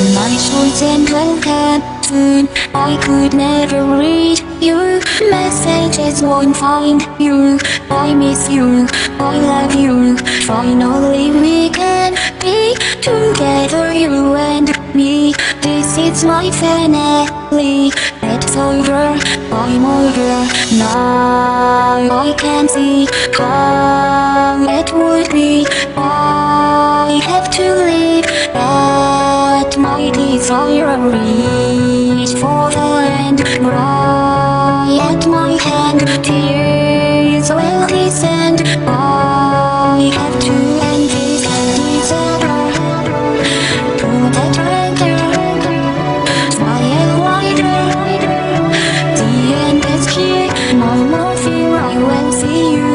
My choice and soon. I could never read your messages, won't find you. I miss you, I love you. Finally, we can be together, you and me. This is my finale. It's over, I'm over now. I can see how desire and reach for the end, Cry at my hand, tears will descend. I have to end this Put a later, smile wider. The end is here, no more fear, I will see you.